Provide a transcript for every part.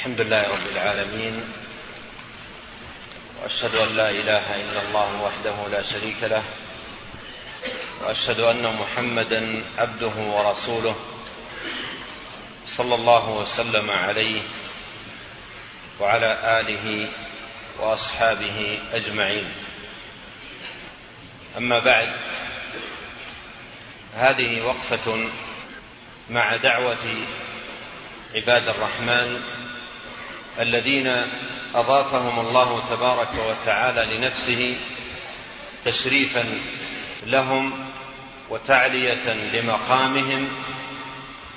الحمد لله رب العالمين وأشهد أن لا إله إلا الله وحده لا شريك له وأشهد أن محمدا عبده ورسوله صلى الله وسلم عليه وعلى آله وأصحابه أجمعين. أما بعد هذه وقفة مع دعوة عباد الرحمن الذين أضافهم الله تبارك وتعالى لنفسه تشريفا لهم وتعلية لمقامهم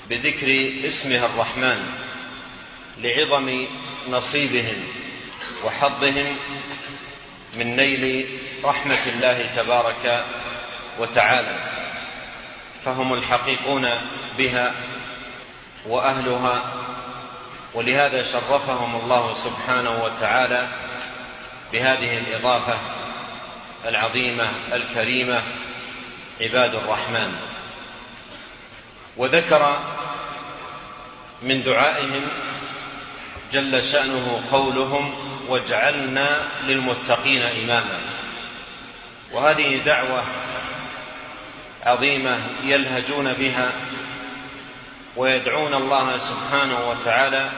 بذكر اسمه الرحمن لعظم نصيبهم وحظهم من نيل رحمة الله تبارك وتعالى فهم الحقيقون بها وأهلها ولهذا شرفهم الله سبحانه وتعالى بهذه الإضافة العظيمة الكريمة عباد الرحمن. وذكر من دعائهم جل شأنه قولهم واجعلنا للمتقين إماما. وهذه دعوة عظيمة يلهجون بها ويدعون الله سبحانه وتعالى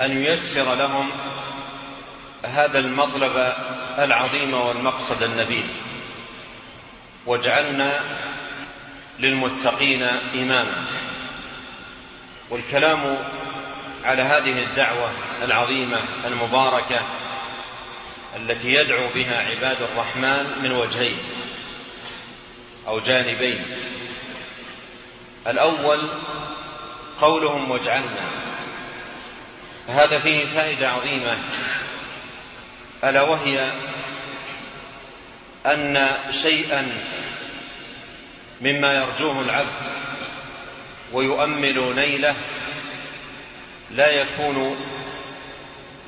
أن ييسر لهم هذا المطلب العظيم والمقصد النبيل. واجعلنا للمتقين إماما. والكلام على هذه الدعوة العظيمة المباركة التي يدعو بها عباد الرحمن من وجهين أو جانبين. الأول قولهم واجعلنا هذا فيه فائدة عظيمة. ألا وهي أن شيئا مما يرجوه العبد ويؤمل نيله لا يكون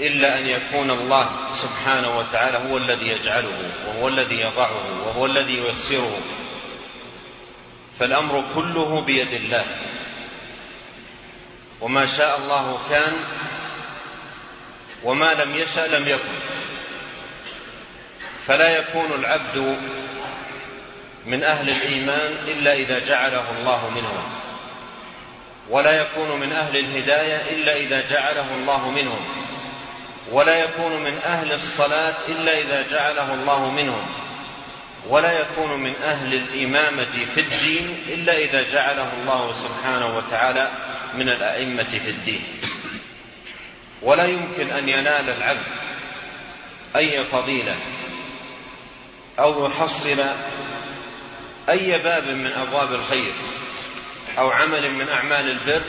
إلا أن يكون الله سبحانه وتعالى هو الذي يجعله وهو الذي يضعه وهو الذي ييسره. فالأمر كله بيد الله. وما شاء الله كان وما لم يشأ لم يكن. فلا يكون العبد من أهل الإيمان إلا إذا جعله الله منهم. ولا يكون من أهل الهداية إلا إذا جعله الله منهم. ولا يكون من أهل الصلاة إلا إذا جعله الله منهم. ولا يكون من أهل الإمامة في الدين إلا إذا جعله الله سبحانه وتعالى من الأئمة في الدين. ولا يمكن أن ينال العبد أي فضيلة أو يحصل أي باب من أبواب الخير أو عمل من أعمال البر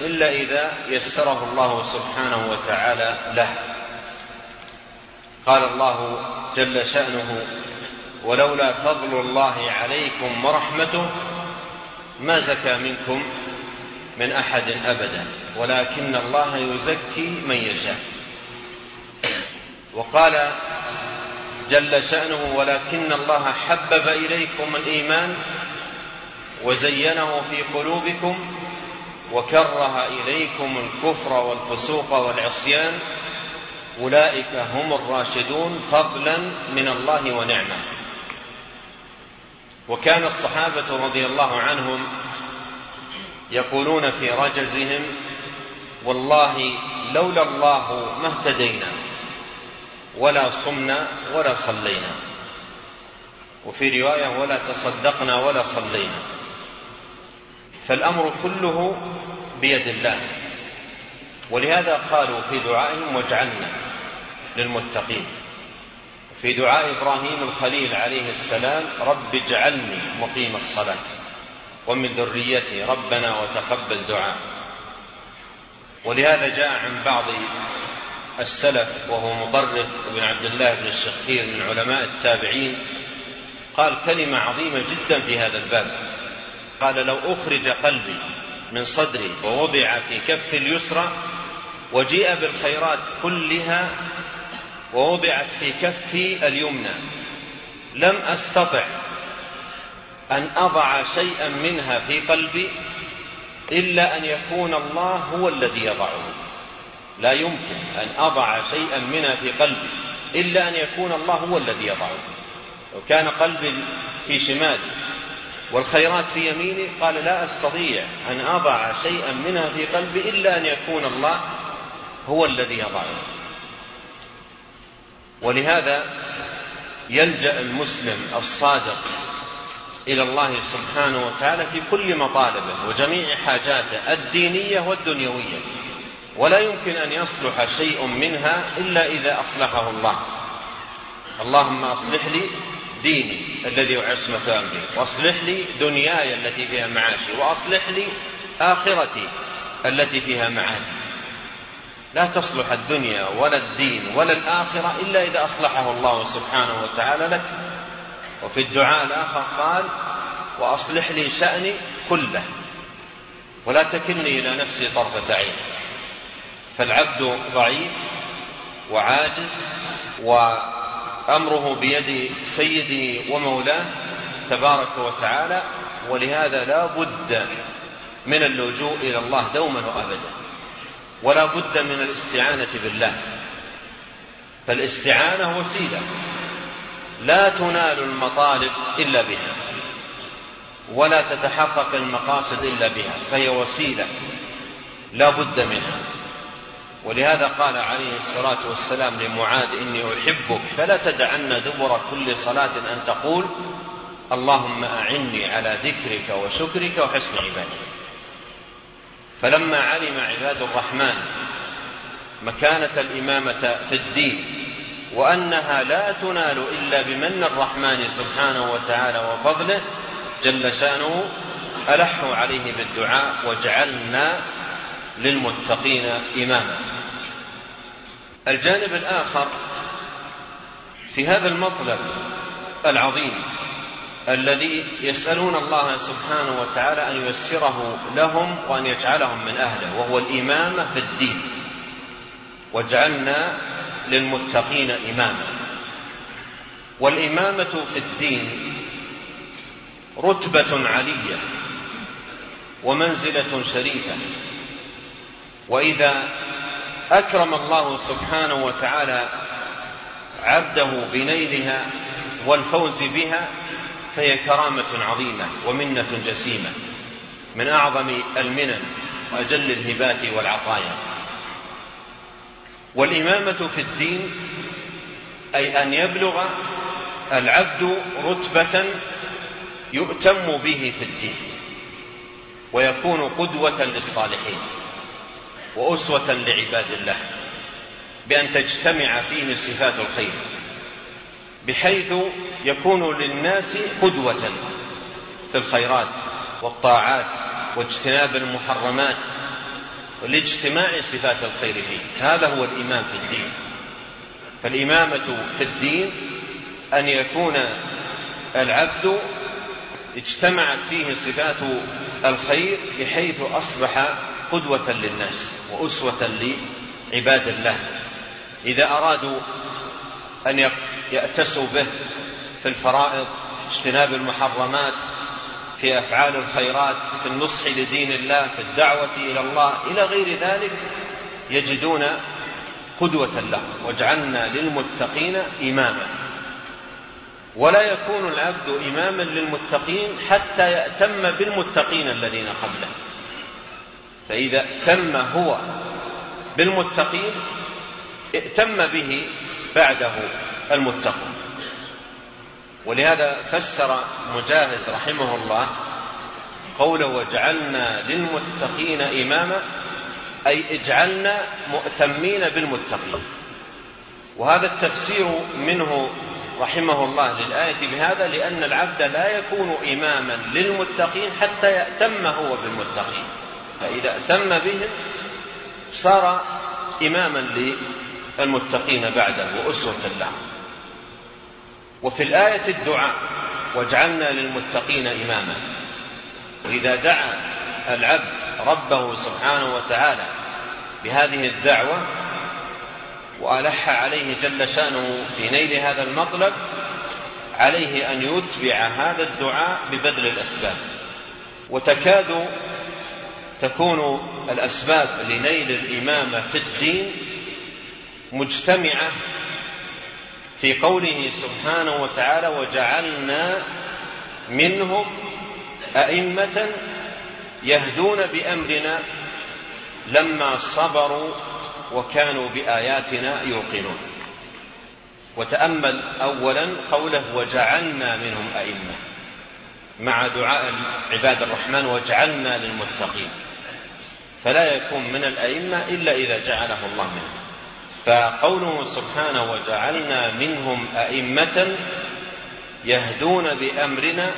إلا إذا يسره الله سبحانه وتعالى له. قال الله جل شأنه ولولا فضل الله عليكم ورحمته ما زكى منكم من أحد أبدا ولكن الله يزكي من يشاء. وقال جل شأنه ولكن الله حبب إليكم الإيمان وزينه في قلوبكم وكره إليكم الكفر والفسوق والعصيان. أولئك هم الراشدون فضلا من الله ونعمة. وكان الصحابة رضي الله عنهم يقولون في رجزهم والله لولا الله ما اهتدينا ولا صمنا ولا صلينا. وفي رواية ولا تصدقنا ولا صلينا. فالأمر كله بيد الله. ولهذا قالوا في دعائهم واجعلنا للمتقين. في دعاء إبراهيم الخليل عليه السلام رب اجعلني مقيم الصلاة. ومن ذريتي ربنا وتقبل دعاء ولهذا جاء عن بعض السلف وهو مطرف بن عبد الله بن الشخير من علماء التابعين قال كلمة عظيمة جدا في هذا الباب. قال لو أخرج قلبي من صدري ووضع في كف اليسرى وجيء بالخيرات كلها ووضعت في كفي اليمنى لم أستطع أن أضع شيئا منها في قلبي إلا أن يكون الله هو الذي يضعه. لا يمكن أن أضع شيئا منها في قلبي إلا أن يكون الله هو الذي يضعه. لو كان قلبي في شمالي والخيرات في يميني قال لا أستطيع أن أضع شيئا منها في قلبي إلا أن يكون الله هو الذي يضعه. ولهذا يلجأ المسلم الصادق إلى الله سبحانه وتعالى في كل مطالبه وجميع حاجاته الدينية والدنيوية. ولا يمكن أن يصلح شيء منها إلا إذا أصلحه الله. اللهم أصلح لي ديني الذي هو عصمة أمري وأصلح لي دنياي التي فيها معاشي وأصلح لي آخرتي التي فيها معادي. لا تصلح الدنيا ولا الدين ولا الآخرة إلا إذا أصلحه الله سبحانه وتعالى لك. وفي الدعاء الآخر قال وأصلح لي شأني كله ولا تكلني إلى نفسي طرفة عين. فالعبد ضعيف وعاجز وأمره بيد سيده ومولاه تبارك وتعالى ولهذا لا بد من اللجوء إلى الله دوما وأبدا. ولا بد من الاستعانة بالله. فالاستعانة وسيلة. لا تنال المطالب إلا بها ولا تتحقق المقاصد إلا بها فهي وسيلة لا بد منها. ولهذا قال عليه الصلاة والسلام لمعاذ إني أحبك فلا تدعن دبر كل صلاة أن تقول اللهم أعني على ذكرك وشكرك وحسن عبادتك. فلما علم عباد الرحمن مكانة الإمامة في الدين وأنها لا تنال إلا بمن الرحمن سبحانه وتعالى وفضله جل شأنه. ألحوا عليه بالدعاء وجعلنا للمتقين إماما. الجانب الآخر في هذا المطلب العظيم الذي يسألون الله سبحانه وتعالى أن ييسره لهم وأن يجعلهم من أهله وهو الإمامة في الدين. واجعلنا للمتقين إماما. والإمامة في الدين رتبة علية ومنزلة شريفة. وإذا أكرم الله سبحانه وتعالى عبده بنيلها والفوز بها فهي كرامة عظيمة ومنة جسيمة من أعظم المنن وأجل الهبات والعطايا. والإمامة في الدين أي أن يبلغ العبد رتبة يؤتم به في الدين ويكون قدوة للصالحين وأسوة لعباد الله بأن تجتمع فيه صفات الخير بحيث يكون للناس قدوة في الخيرات والطاعات واجتناب المحرمات لاجتماع صفات الخير فيه. هذا هو الإمام في الدين. فالإمامة في الدين أن يكون العبد اجتمعت فيه صفات الخير بحيث أصبح قدوة للناس وأسوة لعباد الله. إذا أرادوا أن يأتسوا به في الفرائض في اجتناب المحرمات في أفعال الخيرات في النصح لدين الله في الدعوة إلى الله إلى غير ذلك يجدون قدوة له. واجعلنا للمتقين إماما. ولا يكون العبد إماما للمتقين حتى يأتم بالمتقين الذين قبله. فإذا ائتم هو بالمتقين ائتم به بعده المتقون. ولهذا فسر مجاهد رحمه الله قوله وجعلنا للمتقين إماما أي اجعلنا مؤتمين بالمتقين. وهذا التفسير منه رحمه الله للآية بهذا لأن العبد لا يكون إماما للمتقين حتى يأتم هو بالمتقين. فإذا أتم بهم صار إماما للمتقين بعده وأسوة لهم وفي الآية الدعاء واجعلنا للمتقين إماما. وإذا دعا العبد ربه سبحانه وتعالى بهذه الدعوة وألح عليه جل شأنه في نيل هذا المطلب عليه أن يتبع هذا الدعاء ببذل الأسباب. وتكاد تكون الأسباب لنيل الإمامة في الدين مجتمعة في قوله سبحانه وتعالى وجعلنا منهم أئمة يهدون بأمرنا لما صبروا وكانوا بآياتنا يوقنون. وتأمل أولا قوله وجعلنا منهم أئمة مع دعاء عباد الرحمن وجعلنا للمتقين. فلا يكون من الأئمة إلا إذا جعله الله منهم. فقوله سبحانه وجعلنا منهم أئمة يهدون بأمرنا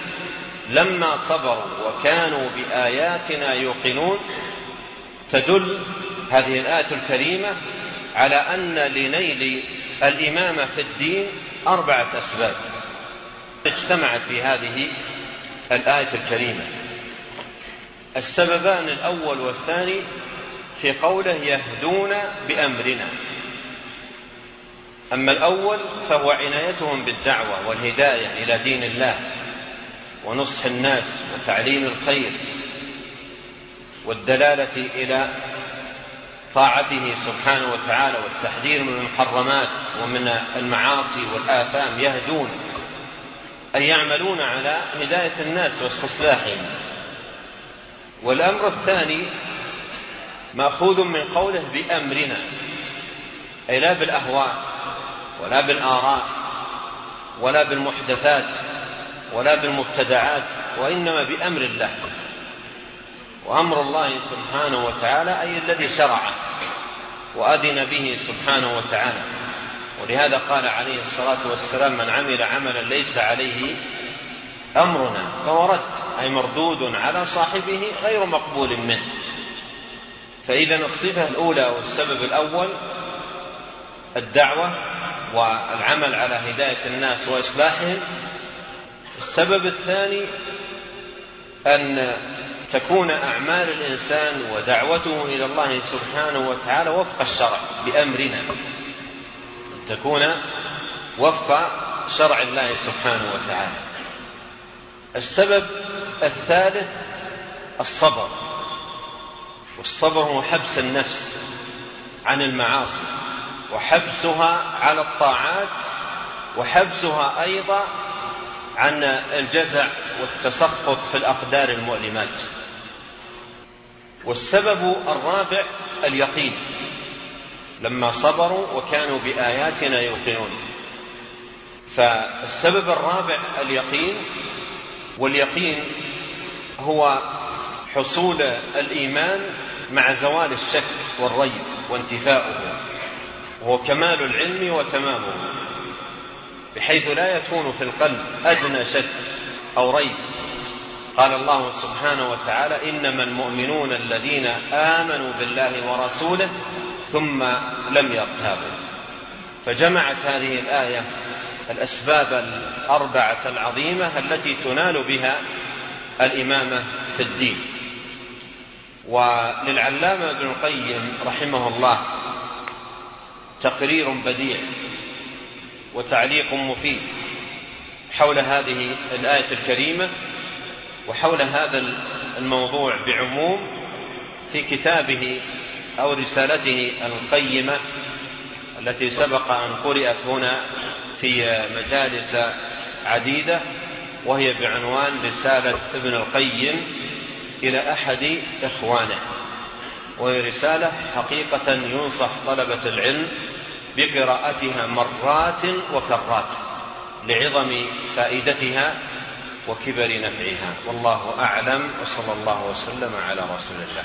لما صبروا وكانوا بآياتنا يوقنون. تدل هذه الآية الكريمة على أن لنيل الإمامة في الدين أربعة أسباب اجتمعت في هذه الآية الكريمة. السببان الأول والثاني في قوله يهدون بأمرنا. أما الأول فهو عنايتهم بالدعوة والهداية إلى دين الله ونصح الناس وتعليم الخير والدلالة إلى طاعته سبحانه وتعالى والتحذير من المحرمات ومن المعاصي والآثام يهدون أي يعملون على هداية الناس واستصلاحهم. والأمر الثاني مأخوذ من قوله بأمرنا أي لا بالأهواء. ولا بالآراء ولا بالمحدثات ولا بالمبتدعات وإنما بأمر الله وأمر الله سبحانه وتعالى أي الذي شرعه وأذن به سبحانه وتعالى. ولهذا قال عليه الصلاة والسلام من عمل عملا ليس عليه أمرنا فهو رد أي مردود على صاحبه غير مقبول منه. فإذا الصفة الأولى والسبب الأول الدعوة والعمل على هداية الناس وإصلاحهم. السبب الثاني أن تكون أعمال الإنسان ودعوته إلى الله سبحانه وتعالى وفق الشرع بأمرنا. تكون وفق شرع الله سبحانه وتعالى. السبب الثالث الصبر. والصبر هو حبس النفس عن المعاصي. وحبسها على الطاعات وحبسها أيضا عن الجزع والتسخط في الأقدار المؤلمات. والسبب الرابع اليقين. لما صبروا وكانوا بآياتنا يوقنون. فالسبب الرابع اليقين واليقين هو حصول الإيمان مع زوال الشك والريب وانتفاؤه. وهو كمال العلم وتمامه بحيث لا يكون في القلب أدنى شك أو ريب. قال الله سبحانه وتعالى إنما المؤمنون الذين آمنوا بالله ورسوله ثم لم يرتابوا. فجمعت هذه الآية الأسباب الأربعة العظيمة التي تنال بها الإمامة في الدين. وللعلامة ابن القيم رحمه الله تقرير بديع وتعليق مفيد حول هذه الآية الكريمة وحول هذا الموضوع بعموم في كتابه أو رسالته القيمة التي سبق أن قرأت هنا في مجالس عديدة وهي بعنوان رسالة ابن القيم إلى أحد إخوانه وهي رسالة حقيقة ينصح طلبة العلم بقراءتها مرات وكرات لعظم فائدتها وكبر نفعها. والله أعلم وصلى الله وسلم على رسول الله.